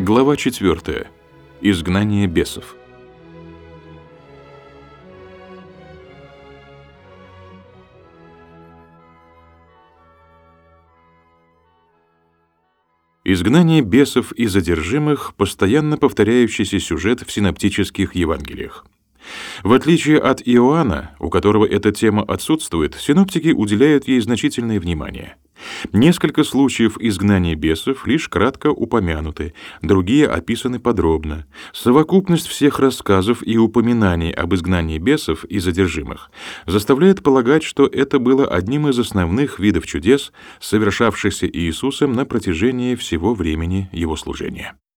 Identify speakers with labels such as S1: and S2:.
S1: Глава 4. Изгнание бесов. Изгнание бесов и задержимых – постоянно повторяющийся сюжет в синоптических Евангелиях. В отличие от Иоанна, у которого эта тема отсутствует, синоптики уделяют ей значительное внимание. Несколько случаев изгнания бесов лишь кратко упомянуты, другие описаны подробно. Совокупность всех рассказов и упоминаний об изгнании бесов и задержимых заставляет полагать, что это было одним из основных видов чудес, совершавшихся Иисусом на протяжении всего времени его служения.